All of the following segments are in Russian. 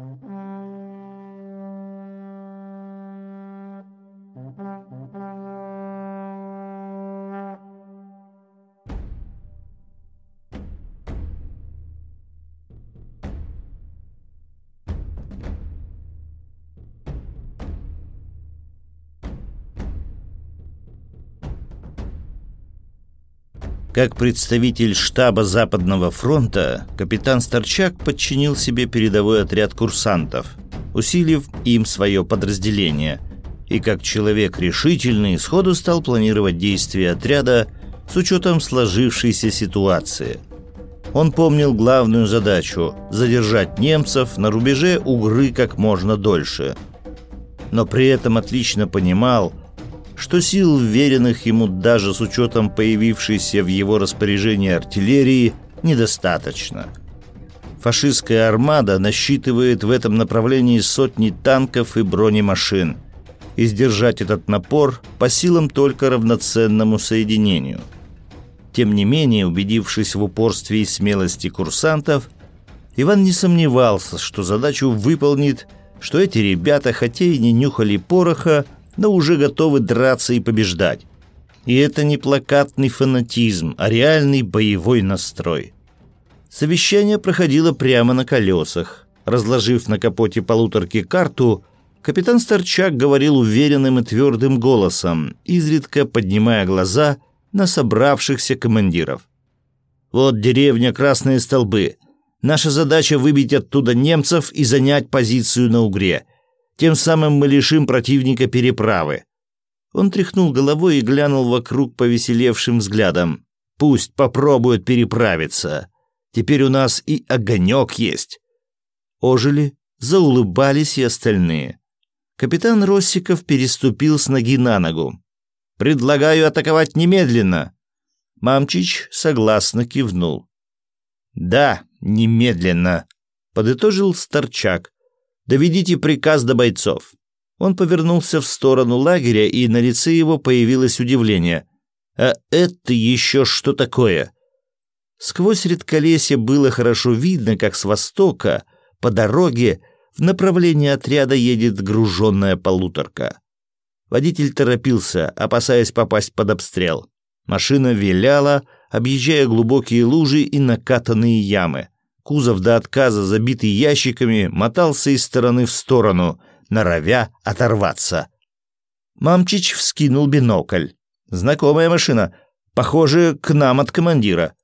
Mm-hmm. Как представитель штаба Западного фронта, капитан Старчак подчинил себе передовой отряд курсантов, усилив им свое подразделение, и как человек решительный сходу стал планировать действия отряда с учетом сложившейся ситуации. Он помнил главную задачу – задержать немцев на рубеже Угры как можно дольше. Но при этом отлично понимал, что сил, веренных ему даже с учетом появившейся в его распоряжении артиллерии, недостаточно. Фашистская армада насчитывает в этом направлении сотни танков и бронемашин. И сдержать этот напор по силам только равноценному соединению. Тем не менее, убедившись в упорстве и смелости курсантов, Иван не сомневался, что задачу выполнит, что эти ребята, хотя и не нюхали пороха, но уже готовы драться и побеждать. И это не плакатный фанатизм, а реальный боевой настрой. Совещание проходило прямо на колесах. Разложив на капоте полуторки карту, капитан Старчак говорил уверенным и твердым голосом, изредка поднимая глаза на собравшихся командиров. «Вот деревня Красные Столбы. Наша задача выбить оттуда немцев и занять позицию на Угре. Тем самым мы лишим противника переправы. Он тряхнул головой и глянул вокруг повеселевшим взглядом. Пусть попробуют переправиться. Теперь у нас и огонек есть. Ожили, заулыбались и остальные. Капитан Россиков переступил с ноги на ногу. «Предлагаю атаковать немедленно!» Мамчич согласно кивнул. «Да, немедленно!» — подытожил Старчак, Доведите приказ до бойцов». Он повернулся в сторону лагеря, и на лице его появилось удивление. «А это еще что такое?» Сквозь редколесье было хорошо видно, как с востока, по дороге, в направлении отряда едет груженная полуторка. Водитель торопился, опасаясь попасть под обстрел. Машина виляла, объезжая глубокие лужи и накатанные ямы. Кузов до отказа, забитый ящиками, мотался из стороны в сторону, норовя оторваться. Мамчич вскинул бинокль. Знакомая машина, похоже, к нам от командира.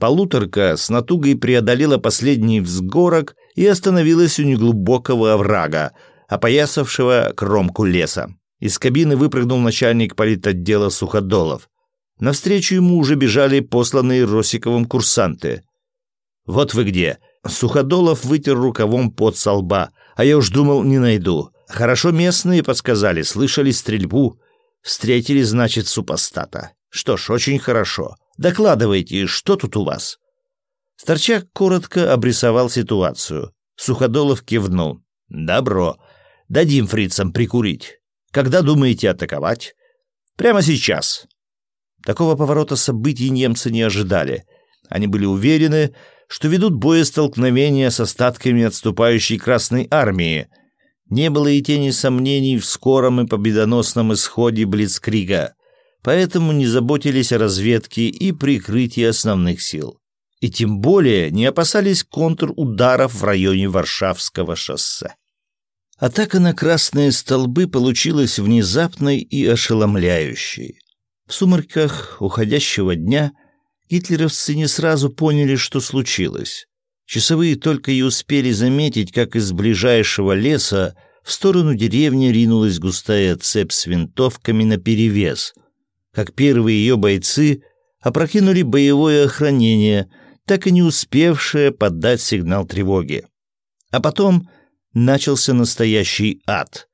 Полуторка с натугой преодолела последний взгорок и остановилась у неглубокого оврага, опоясавшего кромку леса. Из кабины выпрыгнул начальник политотдела Суходолов. Навстречу ему уже бежали посланные Росиковым курсанты. «Вот вы где!» Суходолов вытер рукавом под со лба, а я уж думал, не найду. Хорошо местные подсказали, слышали стрельбу. Встретили, значит, супостата. Что ж, очень хорошо. Докладывайте, что тут у вас?» Старчак коротко обрисовал ситуацию. Суходолов кивнул. «Добро. Дадим фрицам прикурить. Когда думаете атаковать?» «Прямо сейчас». Такого поворота событий немцы не ожидали. Они были уверены, что ведут боестолкновения с остатками отступающей Красной Армии. Не было и тени сомнений в скором и победоносном исходе Блицкрига, поэтому не заботились о разведке и прикрытии основных сил. И тем более не опасались контрударов в районе Варшавского шоссе. Атака на красные столбы получилась внезапной и ошеломляющей. В сумерках уходящего дня – Гитлеровцы не сразу поняли, что случилось. Часовые только и успели заметить, как из ближайшего леса в сторону деревни ринулась густая цепь с винтовками наперевес, как первые ее бойцы опрокинули боевое охранение, так и не успевшее подать сигнал тревоги. А потом начался настоящий ад.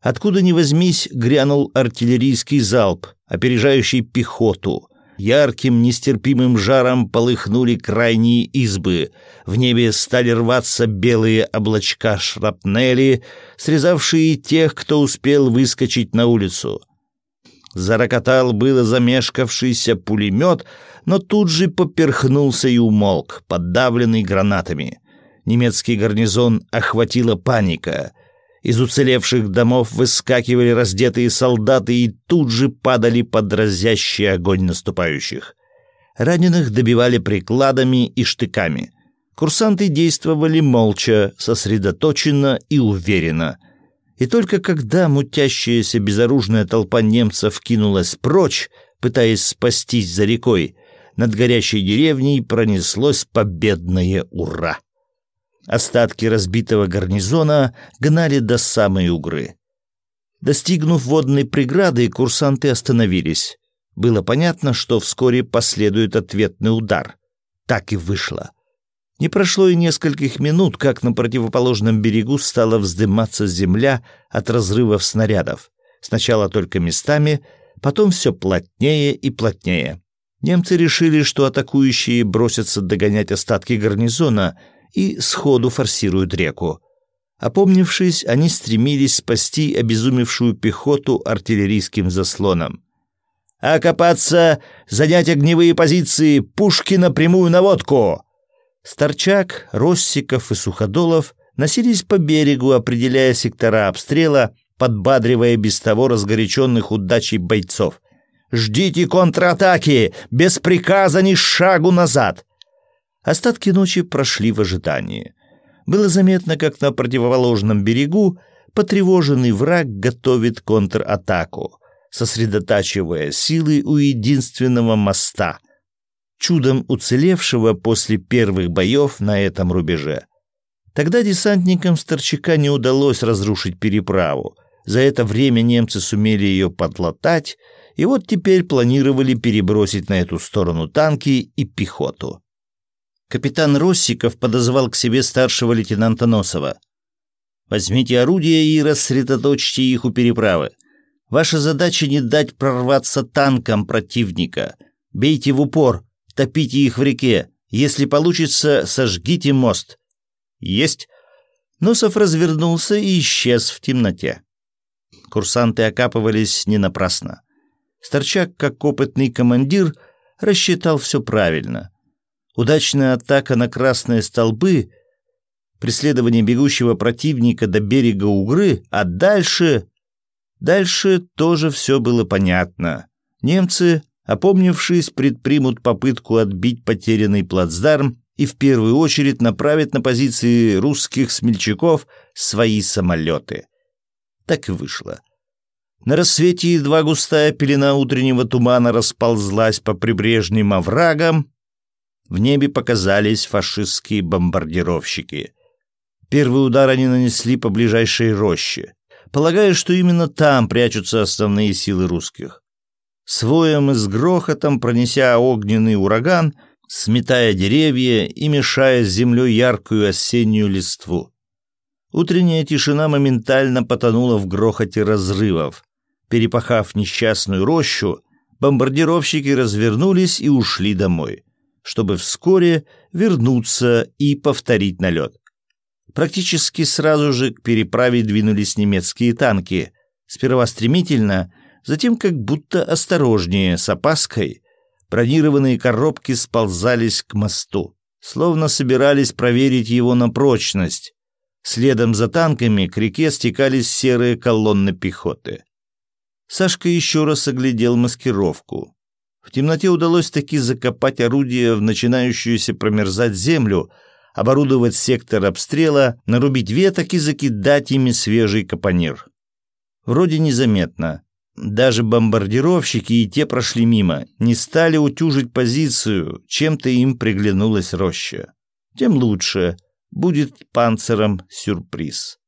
Откуда ни возьмись, грянул артиллерийский залп, опережающий пехоту — Ярким, нестерпимым жаром полыхнули крайние избы. В небе стали рваться белые облачка шрапнели, срезавшие тех, кто успел выскочить на улицу. Зарокотал было замешкавшийся пулемет, но тут же поперхнулся и умолк, подавленный гранатами. Немецкий гарнизон охватила паника. Из уцелевших домов выскакивали раздетые солдаты и тут же падали под разящий огонь наступающих. Раненых добивали прикладами и штыками. Курсанты действовали молча, сосредоточенно и уверенно. И только когда мутящаяся безоружная толпа немцев кинулась прочь, пытаясь спастись за рекой, над горящей деревней пронеслось победное «Ура!». Остатки разбитого гарнизона гнали до самой Угры. Достигнув водной преграды, курсанты остановились. Было понятно, что вскоре последует ответный удар. Так и вышло. Не прошло и нескольких минут, как на противоположном берегу стала вздыматься земля от разрывов снарядов. Сначала только местами, потом все плотнее и плотнее. Немцы решили, что атакующие бросятся догонять остатки гарнизона — и сходу форсируют реку. Опомнившись, они стремились спасти обезумевшую пехоту артиллерийским заслоном. «Окопаться! Занять огневые позиции! Пушки на прямую наводку!» Старчак, Россиков и Суходолов носились по берегу, определяя сектора обстрела, подбадривая без того разгоряченных удачей бойцов. «Ждите контратаки! Без приказа ни шагу назад! Остатки ночи прошли в ожидании. Было заметно, как на противоположном берегу потревоженный враг готовит контратаку, сосредотачивая силы у единственного моста, чудом уцелевшего после первых боев на этом рубеже. Тогда десантникам Старчака не удалось разрушить переправу. За это время немцы сумели ее подлатать, и вот теперь планировали перебросить на эту сторону танки и пехоту. Капитан Россиков подозвал к себе старшего лейтенанта Носова. «Возьмите орудия и рассредоточьте их у переправы. Ваша задача не дать прорваться танкам противника. Бейте в упор, топите их в реке. Если получится, сожгите мост». «Есть». Носов развернулся и исчез в темноте. Курсанты окапывались не напрасно. Старчак, как опытный командир, рассчитал все правильно — Удачная атака на красные столбы, преследование бегущего противника до берега Угры, а дальше... Дальше тоже все было понятно. Немцы, опомнившись, предпримут попытку отбить потерянный плацдарм и в первую очередь направят на позиции русских смельчаков свои самолеты. Так и вышло. На рассвете едва густая пелена утреннего тумана расползлась по прибрежным оврагам, в небе показались фашистские бомбардировщики. Первый удар они нанесли по ближайшей роще, полагая, что именно там прячутся основные силы русских. С воем и с грохотом, пронеся огненный ураган, сметая деревья и мешая с землей яркую осеннюю листву. Утренняя тишина моментально потонула в грохоте разрывов. Перепахав несчастную рощу, бомбардировщики развернулись и ушли домой чтобы вскоре вернуться и повторить налет. Практически сразу же к переправе двинулись немецкие танки, сперва стремительно, затем как будто осторожнее, с опаской. Бронированные коробки сползались к мосту, словно собирались проверить его на прочность. Следом за танками к реке стекались серые колонны пехоты. Сашка еще раз оглядел маскировку. В темноте удалось таки закопать орудие в начинающуюся промерзать землю, оборудовать сектор обстрела, нарубить веток и закидать ими свежий капонир. Вроде незаметно. Даже бомбардировщики и те прошли мимо, не стали утюжить позицию, чем-то им приглянулась роща. Тем лучше, будет панцером сюрприз.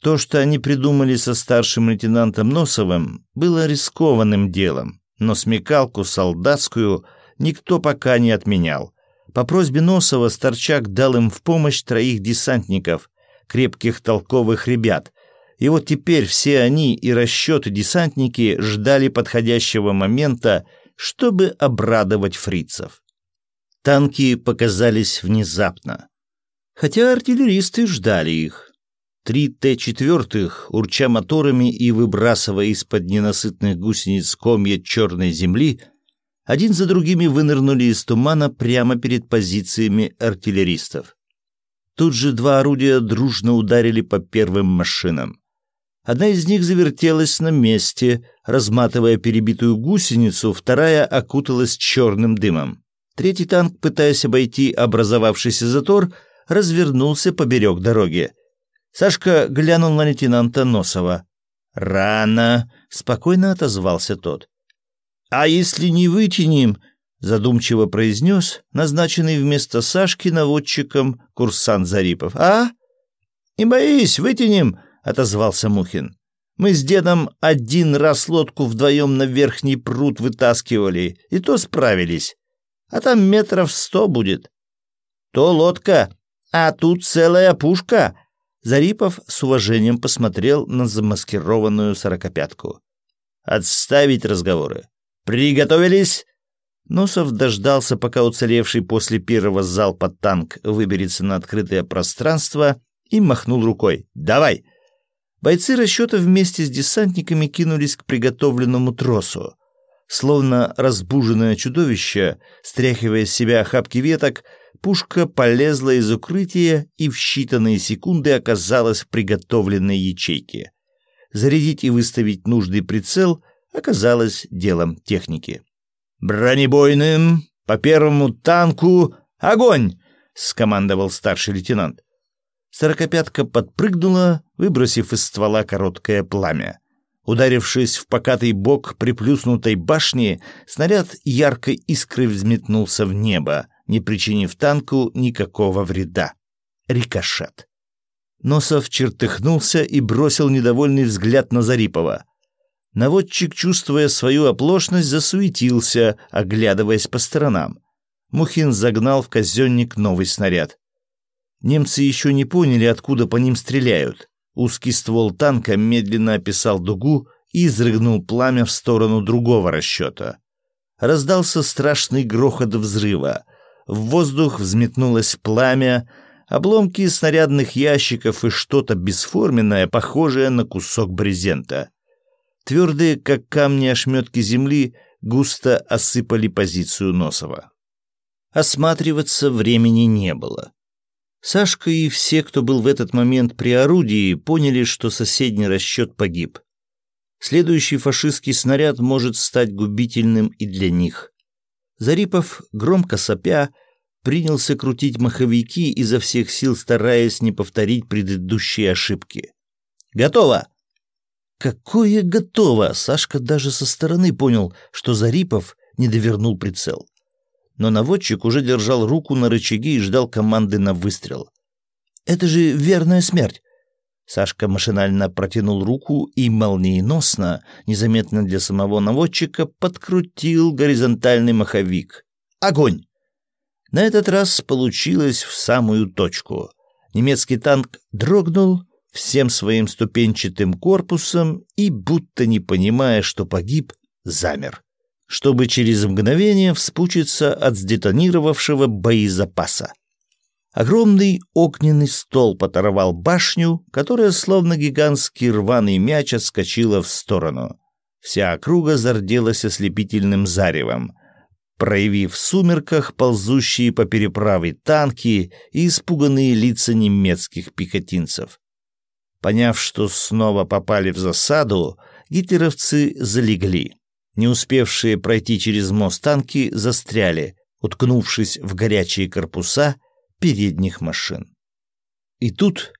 То, что они придумали со старшим лейтенантом Носовым, было рискованным делом но смекалку солдатскую никто пока не отменял. По просьбе Носова Старчак дал им в помощь троих десантников, крепких толковых ребят. И вот теперь все они и расчеты десантники ждали подходящего момента, чтобы обрадовать фрицев. Танки показались внезапно. Хотя артиллеристы ждали их. Три Т-4, урча моторами и выбрасывая из-под ненасытных гусениц комья черной земли, один за другими вынырнули из тумана прямо перед позициями артиллеристов. Тут же два орудия дружно ударили по первым машинам. Одна из них завертелась на месте, разматывая перебитую гусеницу, вторая окуталась черным дымом. Третий танк, пытаясь обойти образовавшийся затор, развернулся поберег дороги. Сашка глянул на лейтенанта Носова. «Рано!» — спокойно отозвался тот. «А если не вытянем?» — задумчиво произнес назначенный вместо Сашки наводчиком курсант Зарипов. «А? Не боись, вытянем!» — отозвался Мухин. «Мы с дедом один раз лодку вдвоем на верхний пруд вытаскивали, и то справились. А там метров сто будет. То лодка, а тут целая пушка!» Зарипов с уважением посмотрел на замаскированную сорокопятку. «Отставить разговоры. Приготовились!» Носов дождался, пока уцелевший после первого залпа танк выберется на открытое пространство и махнул рукой. «Давай!» Бойцы расчета вместе с десантниками кинулись к приготовленному тросу. Словно разбуженное чудовище, стряхивая с себя охапки веток, пушка полезла из укрытия и в считанные секунды оказалась в приготовленной ячейке. Зарядить и выставить нужный прицел оказалось делом техники. «Бронебойным! По первому танку! Огонь!» — скомандовал старший лейтенант. Сорокопятка подпрыгнула, выбросив из ствола короткое пламя. Ударившись в покатый бок приплюснутой башни, снаряд яркой искрой взметнулся в небо, не причинив танку никакого вреда. Рикошет. Носов чертыхнулся и бросил недовольный взгляд на Зарипова. Наводчик, чувствуя свою оплошность, засуетился, оглядываясь по сторонам. Мухин загнал в казенник новый снаряд. Немцы еще не поняли, откуда по ним стреляют. Узкий ствол танка медленно описал дугу и изрыгнул пламя в сторону другого расчета. Раздался страшный грохот взрыва. В воздух взметнулось пламя, обломки снарядных ящиков и что-то бесформенное, похожее на кусок брезента. Твердые, как камни ошметки земли, густо осыпали позицию Носова. Осматриваться времени не было. Сашка и все, кто был в этот момент при орудии, поняли, что соседний расчет погиб. Следующий фашистский снаряд может стать губительным и для них. Зарипов, громко сопя, принялся крутить маховики, изо всех сил стараясь не повторить предыдущие ошибки. «Готово!» Какое готово! Сашка даже со стороны понял, что Зарипов не довернул прицел. Но наводчик уже держал руку на рычаге и ждал команды на выстрел. «Это же верная смерть!» Сашка машинально протянул руку и молниеносно, незаметно для самого наводчика, подкрутил горизонтальный маховик. «Огонь!» На этот раз получилось в самую точку. Немецкий танк дрогнул, всем своим ступенчатым корпусом и, будто не понимая, что погиб, замер, чтобы через мгновение вспучиться от сдетонировавшего боезапаса. Огромный огненный стол оторвал башню, которая, словно гигантский рваный мяч, отскочила в сторону. Вся округа зарделась ослепительным заревом, проявив в сумерках ползущие по переправе танки и испуганные лица немецких пехотинцев. Поняв, что снова попали в засаду, гитлеровцы залегли. Не успевшие пройти через мост танки застряли, уткнувшись в горячие корпуса передних машин. И тут,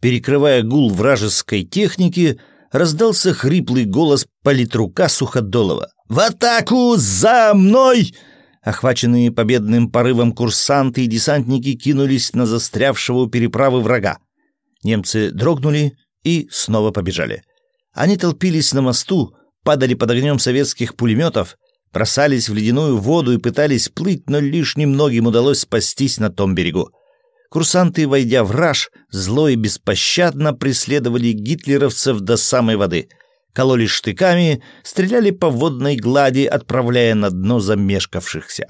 перекрывая гул вражеской техники, раздался хриплый голос политрука Суходолова. «В атаку! За мной!» Охваченные победным порывом курсанты и десантники кинулись на застрявшего у переправы врага. Немцы дрогнули и снова побежали. Они толпились на мосту, падали под огнем советских пулеметов, бросались в ледяную воду и пытались плыть, но лишь немногим удалось спастись на том берегу. Курсанты, войдя в раж, зло и беспощадно преследовали гитлеровцев до самой воды. Кололи штыками, стреляли по водной глади, отправляя на дно замешкавшихся.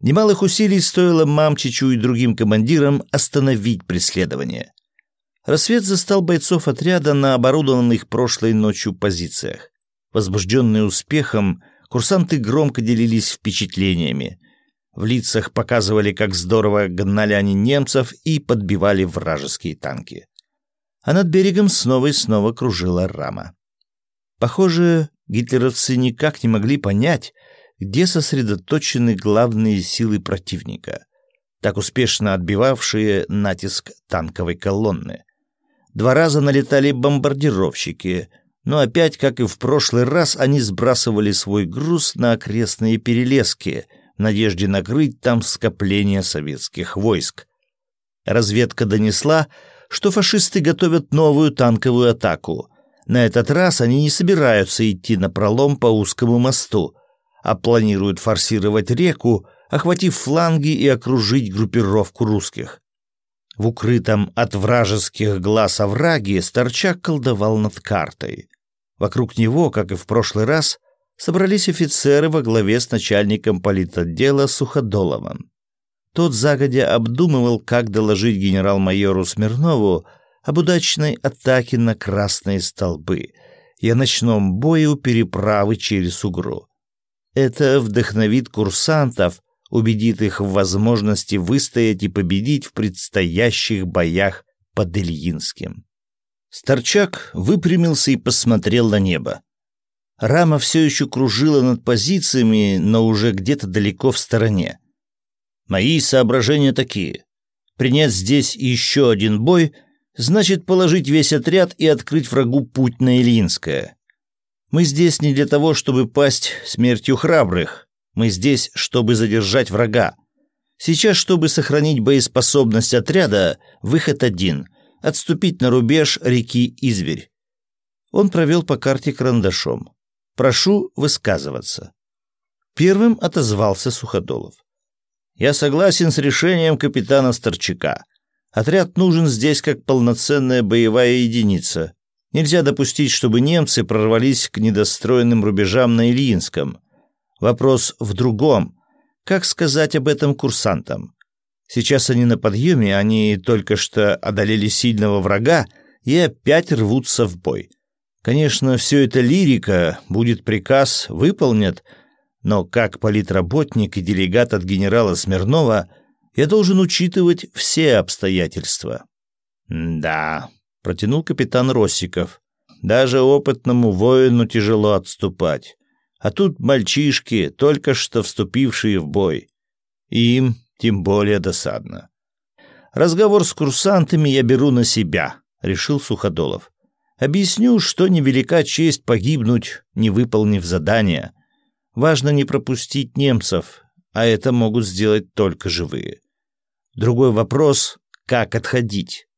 Немалых усилий стоило Мамчичу и другим командирам остановить преследование. Рассвет застал бойцов отряда на оборудованных прошлой ночью позициях. Возбужденные успехом, курсанты громко делились впечатлениями. В лицах показывали, как здорово гнали они немцев и подбивали вражеские танки. А над берегом снова и снова кружила рама. Похоже, гитлеровцы никак не могли понять, где сосредоточены главные силы противника, так успешно отбивавшие натиск танковой колонны. Два раза налетали бомбардировщики, но опять, как и в прошлый раз, они сбрасывали свой груз на окрестные перелески в надежде накрыть там скопление советских войск. Разведка донесла, что фашисты готовят новую танковую атаку. На этот раз они не собираются идти на пролом по узкому мосту, а планируют форсировать реку, охватив фланги и окружить группировку русских. В укрытом от вражеских глаз овраге Старчак колдовал над картой. Вокруг него, как и в прошлый раз, собрались офицеры во главе с начальником политотдела Суходоловым. Тот загодя обдумывал, как доложить генерал-майору Смирнову об удачной атаке на красные столбы и о ночном бое у переправы через Угру. Это вдохновит курсантов убедит их в возможности выстоять и победить в предстоящих боях под Ильинским. Старчак выпрямился и посмотрел на небо. Рама все еще кружила над позициями, но уже где-то далеко в стороне. Мои соображения такие. Принять здесь еще один бой значит положить весь отряд и открыть врагу путь на Ильинское. Мы здесь не для того, чтобы пасть смертью храбрых, мы здесь, чтобы задержать врага. Сейчас, чтобы сохранить боеспособность отряда, выход один — отступить на рубеж реки Изверь. Он провел по карте карандашом. «Прошу высказываться». Первым отозвался Суходолов. «Я согласен с решением капитана Старчака. Отряд нужен здесь как полноценная боевая единица. Нельзя допустить, чтобы немцы прорвались к недостроенным рубежам на Ильинском. Вопрос в другом. Как сказать об этом курсантам? Сейчас они на подъеме, они только что одолели сильного врага и опять рвутся в бой. Конечно, все это лирика, будет приказ, выполнят, но как политработник и делегат от генерала Смирнова я должен учитывать все обстоятельства. «Да», — протянул капитан Росиков, — «даже опытному воину тяжело отступать. А тут мальчишки, только что вступившие в бой. Им тем более досадно. Разговор с курсантами я беру на себя, решил Суходолов. Объясню, что невелика честь погибнуть, не выполнив задания. Важно не пропустить немцев, а это могут сделать только живые. Другой вопрос — как отходить?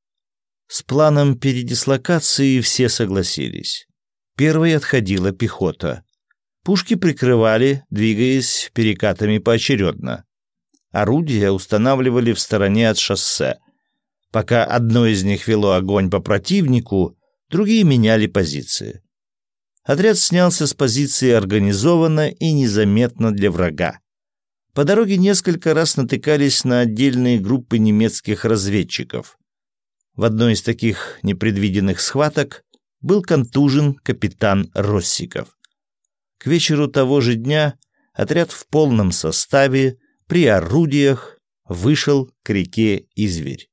С планом передислокации все согласились. Первой отходила пехота. Пушки прикрывали, двигаясь перекатами поочередно. Орудия устанавливали в стороне от шоссе. Пока одно из них вело огонь по противнику, другие меняли позиции. Отряд снялся с позиции организованно и незаметно для врага. По дороге несколько раз натыкались на отдельные группы немецких разведчиков. В одной из таких непредвиденных схваток был контужен капитан Россиков. К вечеру того же дня отряд в полном составе при орудиях вышел к реке Изверь.